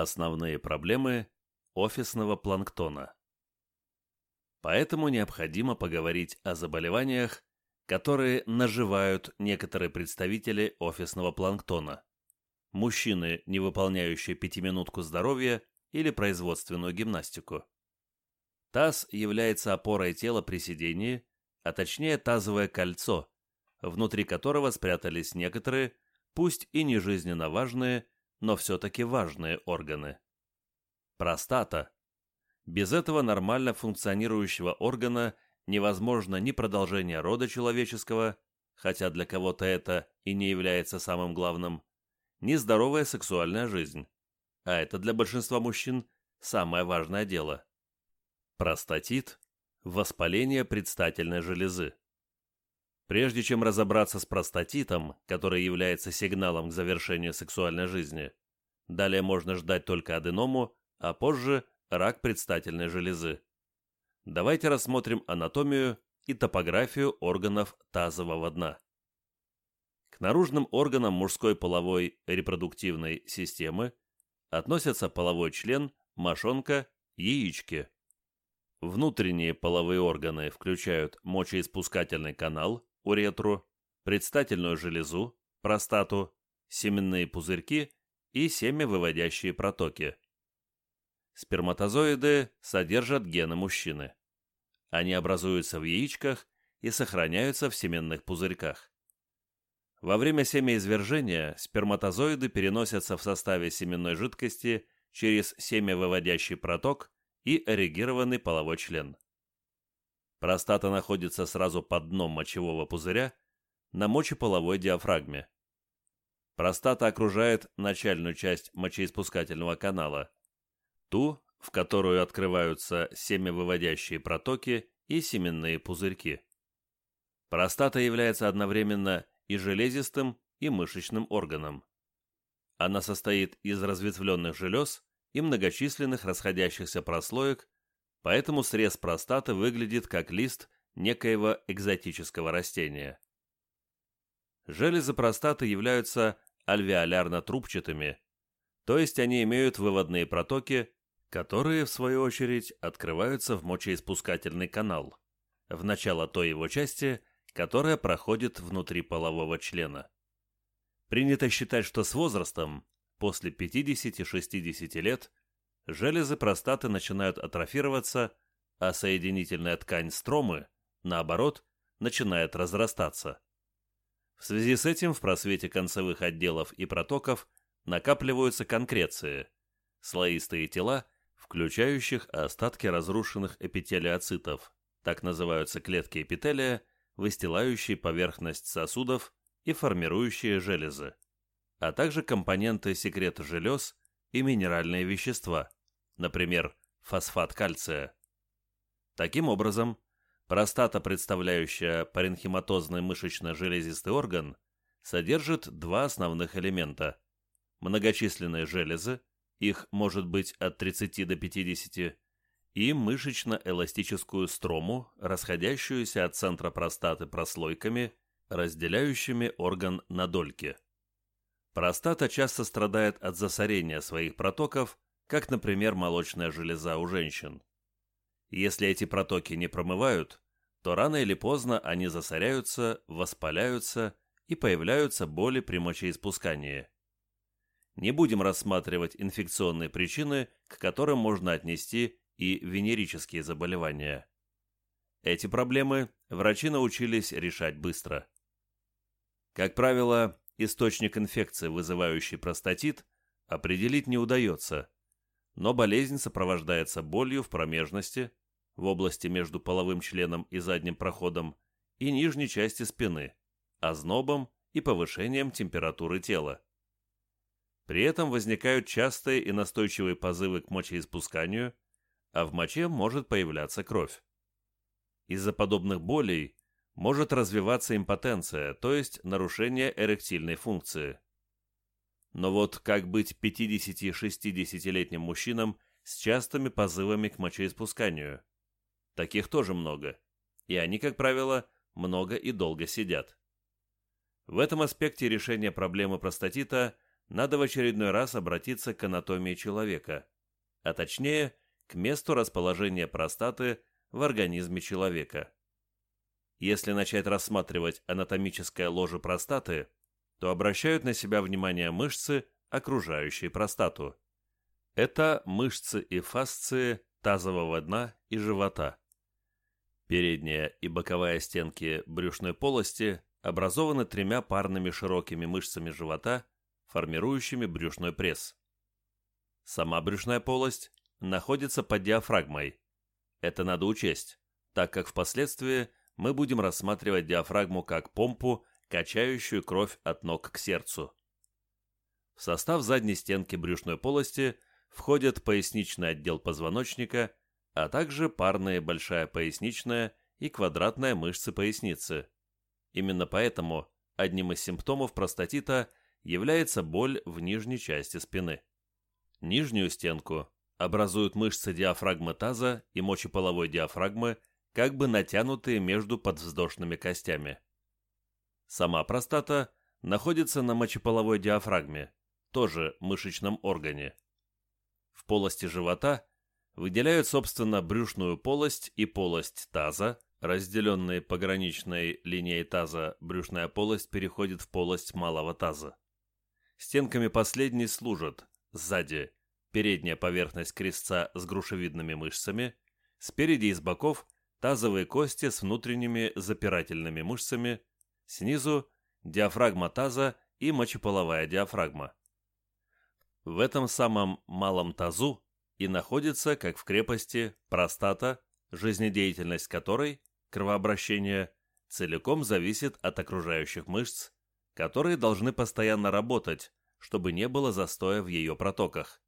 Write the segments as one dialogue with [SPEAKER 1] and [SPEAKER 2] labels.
[SPEAKER 1] Основные проблемы офисного планктона. Поэтому необходимо поговорить о заболеваниях, которые наживают некоторые представители офисного планктона. Мужчины, не выполняющие пятиминутку здоровья или производственную гимнастику. Таз является опорой тела при сидении, а точнее тазовое кольцо, внутри которого спрятались некоторые, пусть и не жизненно важные, но все-таки важные органы. Простата. Без этого нормально функционирующего органа невозможно ни продолжение рода человеческого, хотя для кого-то это и не является самым главным, ни здоровая сексуальная жизнь. А это для большинства мужчин самое важное дело. Простатит – воспаление предстательной железы. Прежде чем разобраться с простатитом, который является сигналом к завершению сексуальной жизни, далее можно ждать только аденому, а позже рак предстательной железы. Давайте рассмотрим анатомию и топографию органов тазового дна. К наружным органам мужской половой репродуктивной системы относятся половой член, мошонка, яички. Внутренние половые органы включают мочеиспускательный канал, уретру, предстательную железу, простату, семенные пузырьки и семявыводящие протоки. Сперматозоиды содержат гены мужчины. Они образуются в яичках и сохраняются в семенных пузырьках. Во время семяизвержения сперматозоиды переносятся в составе семенной жидкости через семявыводящий проток и эрегированный половой член. Простата находится сразу под дном мочевого пузыря на мочеполовой диафрагме. Простата окружает начальную часть мочеиспускательного канала, ту, в которую открываются семявыводящие протоки и семенные пузырьки. Простата является одновременно и железистым, и мышечным органом. Она состоит из разветвленных желез и многочисленных расходящихся прослоек поэтому срез простаты выглядит как лист некоего экзотического растения. Железы простаты являются альвеолярно-трубчатыми, то есть они имеют выводные протоки, которые, в свою очередь, открываются в мочеиспускательный канал, в начало той его части, которая проходит внутри полового члена. Принято считать, что с возрастом, после 50-60 лет, железы простаты начинают атрофироваться, а соединительная ткань стромы, наоборот, начинает разрастаться. В связи с этим в просвете концевых отделов и протоков накапливаются конкреции, слоистые тела, включающих остатки разрушенных эпителиоцитов, так называются клетки эпителия, выстилающие поверхность сосудов и формирующие железы, а также компоненты секрета желез и минеральные вещества, например, фосфат кальция. Таким образом, простата, представляющая паренхиматозный мышечно-железистый орган, содержит два основных элемента – многочисленные железы, их может быть от 30 до 50, и мышечно-эластическую строму, расходящуюся от центра простаты прослойками, разделяющими орган на дольки. Простата часто страдает от засорения своих протоков, как, например, молочная железа у женщин. Если эти протоки не промывают, то рано или поздно они засоряются, воспаляются и появляются боли при мочеиспускании. Не будем рассматривать инфекционные причины, к которым можно отнести и венерические заболевания. Эти проблемы врачи научились решать быстро. Как правило, Источник инфекции, вызывающий простатит, определить не удается, но болезнь сопровождается болью в промежности, в области между половым членом и задним проходом и нижней части спины, ознобом и повышением температуры тела. При этом возникают частые и настойчивые позывы к мочеиспусканию, а в моче может появляться кровь. Из-за подобных болей может развиваться импотенция, то есть нарушение эректильной функции. Но вот как быть 50-60-летним мужчинам с частыми позывами к мочеиспусканию? Таких тоже много, и они, как правило, много и долго сидят. В этом аспекте решение проблемы простатита надо в очередной раз обратиться к анатомии человека, а точнее, к месту расположения простаты в организме человека. Если начать рассматривать анатомическое ложе простаты, то обращают на себя внимание мышцы, окружающие простату. Это мышцы и фасции тазового дна и живота. Передняя и боковая стенки брюшной полости образованы тремя парными широкими мышцами живота, формирующими брюшной пресс. Сама брюшная полость находится под диафрагмой. Это надо учесть, так как впоследствии мы будем рассматривать диафрагму как помпу, качающую кровь от ног к сердцу. В состав задней стенки брюшной полости входят поясничный отдел позвоночника, а также парные большая поясничная и квадратная мышцы поясницы. Именно поэтому одним из симптомов простатита является боль в нижней части спины. Нижнюю стенку образуют мышцы диафрагмы таза и мочеполовой диафрагмы, как бы натянутые между подвздошными костями. Сама простата находится на мочеполовой диафрагме, тоже мышечном органе. В полости живота выделяют, собственно, брюшную полость и полость таза, разделенные пограничной линией таза, брюшная полость переходит в полость малого таза. Стенками последней служат сзади передняя поверхность крестца с грушевидными мышцами, спереди и с боков тазовые кости с внутренними запирательными мышцами, снизу диафрагма таза и мочеполовая диафрагма. В этом самом малом тазу и находится, как в крепости, простата, жизнедеятельность которой, кровообращение, целиком зависит от окружающих мышц, которые должны постоянно работать, чтобы не было застоя в ее протоках.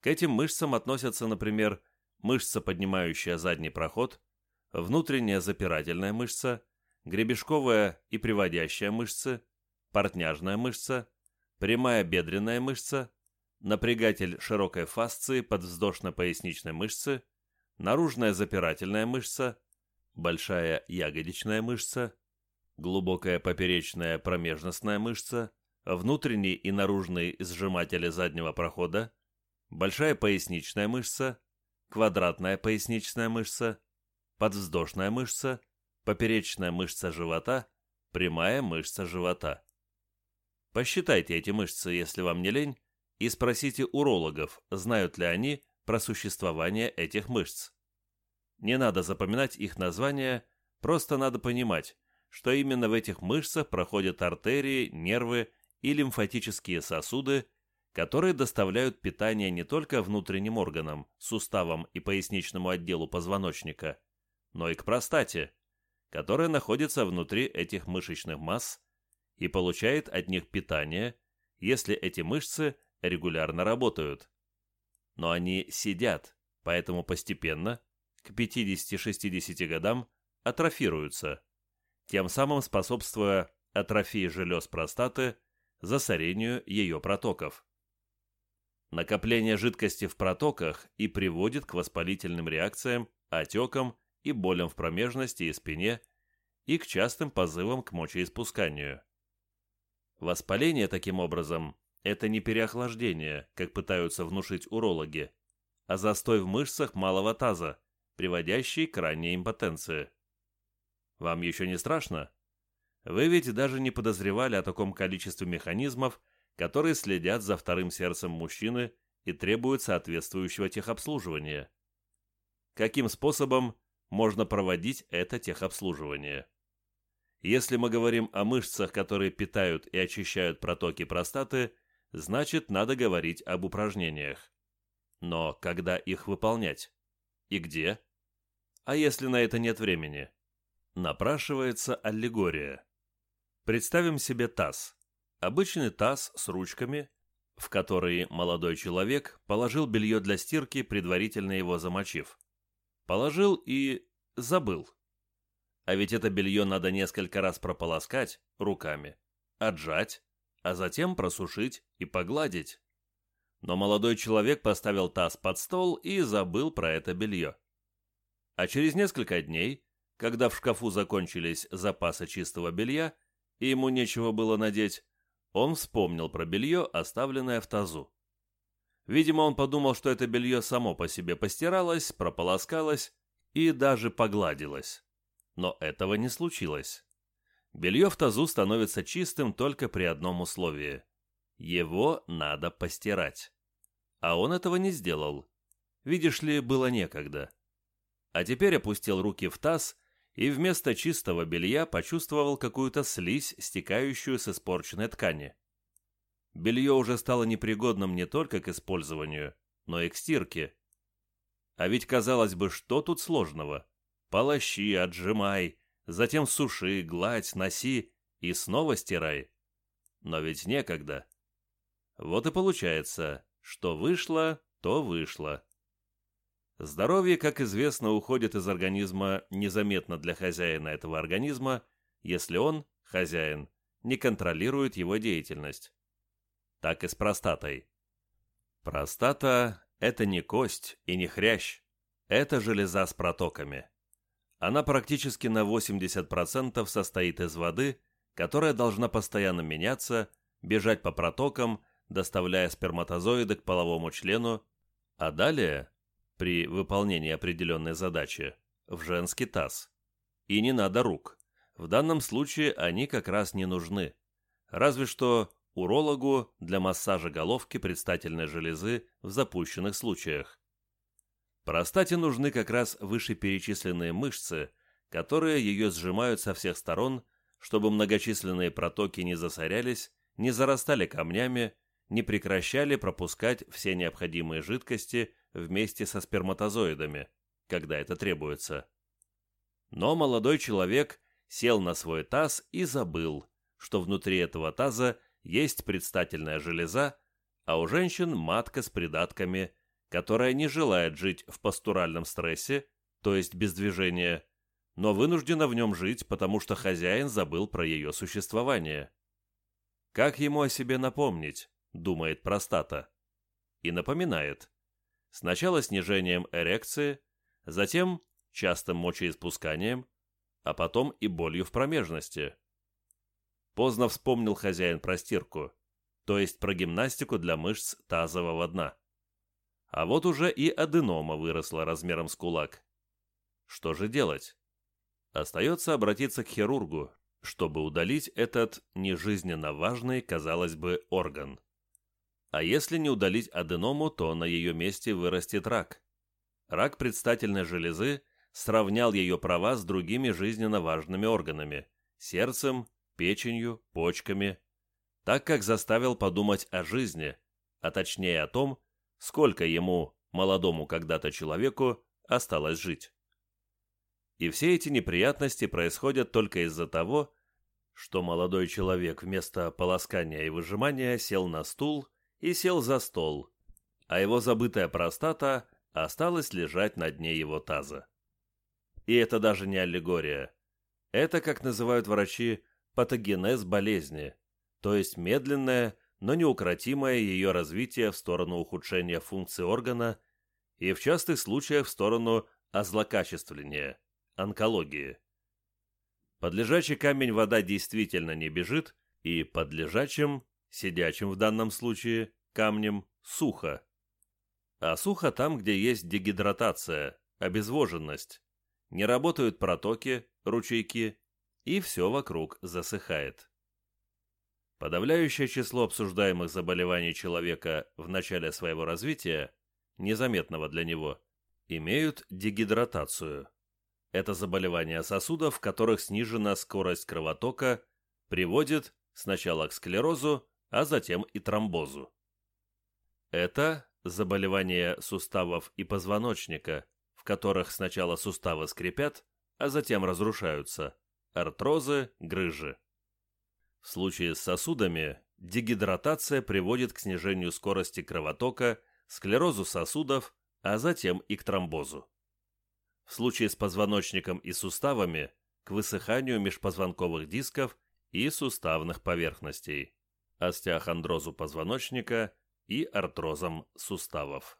[SPEAKER 1] К этим мышцам относятся, например, мышца, поднимающая задний проход, внутренняя запирательная мышца, гребешковая и приводящая мышцы, портняжная мышца, прямая бедренная мышца, напрягатель широкой фасции подвздошно-поясничной мышцы, наружная запирательная мышца, большая ягодичная мышца, глубокая поперечная промежностная мышца, внутренний и наружный сжиматели заднего прохода, большая поясничная мышца, квадратная поясничная мышца, подвздошная мышца, поперечная мышца живота, прямая мышца живота. Посчитайте эти мышцы, если вам не лень, и спросите урологов, знают ли они про существование этих мышц. Не надо запоминать их названия, просто надо понимать, что именно в этих мышцах проходят артерии, нервы и лимфатические сосуды, которые доставляют питание не только внутренним органам, суставам и поясничному отделу позвоночника, но и к простате, которая находится внутри этих мышечных масс и получает от них питание, если эти мышцы регулярно работают. Но они сидят, поэтому постепенно, к 50-60 годам, атрофируются, тем самым способствуя атрофии желез простаты, засорению ее протоков. Накопление жидкости в протоках и приводит к воспалительным реакциям, отекам и болям в промежности и спине и к частым позывам к мочеиспусканию. Воспаление, таким образом, это не переохлаждение, как пытаются внушить урологи, а застой в мышцах малого таза, приводящий к ранней импотенции. Вам еще не страшно? Вы ведь даже не подозревали о таком количестве механизмов, которые следят за вторым сердцем мужчины и требуют соответствующего техобслуживания. Каким способом можно проводить это техобслуживание? Если мы говорим о мышцах, которые питают и очищают протоки простаты, значит, надо говорить об упражнениях. Но когда их выполнять? И где? А если на это нет времени? Напрашивается аллегория. Представим себе таз. Обычный таз с ручками, в который молодой человек положил белье для стирки, предварительно его замочив. Положил и забыл. А ведь это белье надо несколько раз прополоскать руками, отжать, а затем просушить и погладить. Но молодой человек поставил таз под стол и забыл про это белье. А через несколько дней, когда в шкафу закончились запасы чистого белья, и ему нечего было надеть, Он вспомнил про белье, оставленное в тазу. Видимо, он подумал, что это белье само по себе постиралось, прополоскалось и даже погладилось. Но этого не случилось. Белье в тазу становится чистым только при одном условии. Его надо постирать. А он этого не сделал. Видишь ли, было некогда. А теперь опустил руки в таз и вместо чистого белья почувствовал какую-то слизь, стекающую с испорченной ткани. Белье уже стало непригодным не только к использованию, но и к стирке. А ведь, казалось бы, что тут сложного? Полощи, отжимай, затем суши, гладь, носи и снова стирай. Но ведь некогда. Вот и получается, что вышло, то вышло. Здоровье, как известно, уходит из организма незаметно для хозяина этого организма, если он, хозяин, не контролирует его деятельность так и с простатой. Простата – это не кость и не хрящ, это железа с протоками. Она практически на 80% состоит из воды, которая должна постоянно меняться, бежать по протокам, доставляя сперматозоиды к половому члену, а далее, при выполнении определенной задачи, в женский таз. И не надо рук. В данном случае они как раз не нужны. Разве что урологу для массажа головки предстательной железы в запущенных случаях. Простате нужны как раз вышеперечисленные мышцы, которые ее сжимают со всех сторон, чтобы многочисленные протоки не засорялись, не зарастали камнями, не прекращали пропускать все необходимые жидкости вместе со сперматозоидами, когда это требуется. Но молодой человек сел на свой таз и забыл, что внутри этого таза есть предстательная железа, а у женщин матка с придатками, которая не желает жить в пастуральном стрессе, то есть без движения, но вынуждена в нем жить, потому что хозяин забыл про ее существование. Как ему о себе напомнить, думает простата. И напоминает. Сначала снижением эрекции, затем частым мочеиспусканием, а потом и болью в промежности. Поздно вспомнил хозяин про стирку, то есть про гимнастику для мышц тазового дна. А вот уже и аденома выросла размером с кулак. Что же делать? Остается обратиться к хирургу, чтобы удалить этот нежизненно важный, казалось бы, орган. А если не удалить аденому, то на ее месте вырастет рак. Рак предстательной железы сравнял ее права с другими жизненно важными органами – сердцем, печенью, почками, так как заставил подумать о жизни, а точнее о том, сколько ему, молодому когда-то человеку, осталось жить. И все эти неприятности происходят только из-за того, что молодой человек вместо полоскания и выжимания сел на стул и сел за стол, а его забытая простата осталась лежать на дне его таза. И это даже не аллегория. Это, как называют врачи, патогенез болезни, то есть медленное, но неукротимое ее развитие в сторону ухудшения функций органа и в частых случаях в сторону озлокачествления, онкологии. Под лежачий камень вода действительно не бежит, и под лежачим, сидячим в данном случае, камнем сухо. А сухо там, где есть дегидратация, обезвоженность. Не работают протоки, ручейки, и все вокруг засыхает. Подавляющее число обсуждаемых заболеваний человека в начале своего развития, незаметного для него, имеют дегидратацию. Это заболевание сосудов, в которых снижена скорость кровотока, приводит сначала к склерозу, а затем и тромбозу. Это заболевание суставов и позвоночника, в которых сначала суставы скрипят, а затем разрушаются артрозы, грыжи. В случае с сосудами дегидратация приводит к снижению скорости кровотока, склерозу сосудов, а затем и к тромбозу. В случае с позвоночником и суставами к высыханию межпозвонковых дисков и суставных поверхностей, остеохондрозу позвоночника и артрозам суставов.